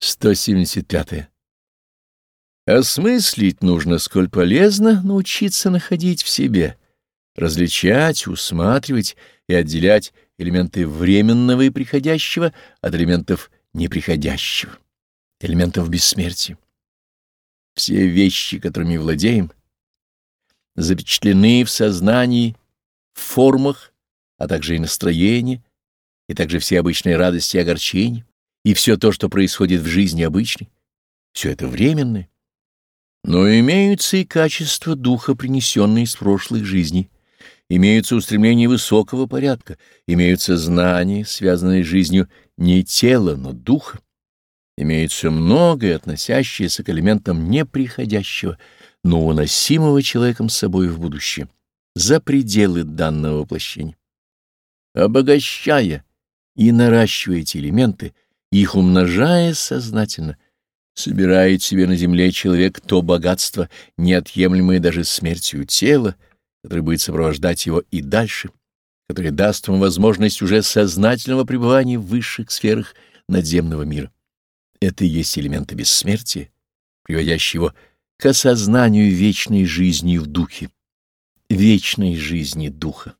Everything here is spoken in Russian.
175. Осмыслить нужно, сколь полезно научиться находить в себе, различать, усматривать и отделять элементы временного и приходящего от элементов неприходящего, элементов бессмертия. Все вещи, которыми владеем, запечатлены в сознании, в формах, а также и настроении, и также все обычные радости и огорчения, и все то, что происходит в жизни обычной, все это временное. Но имеются и качества духа, принесенные из прошлых жизней, имеются устремления высокого порядка, имеются знания, связанные с жизнью не тела, но духа, имеется многое, относящееся к элементам неприходящего, но уносимого человеком с собой в будущее, за пределы данного воплощения. Обогащая и наращивая эти элементы, их умножая сознательно — собирает себе на земле человек то богатство, неотъемлемое даже смертью тела, которое будет сопровождать его и дальше, которое даст ему возможность уже сознательного пребывания в высших сферах надземного мира. Это и есть элементы бессмертия, приводящие его к осознанию вечной жизни в духе, вечной жизни духа.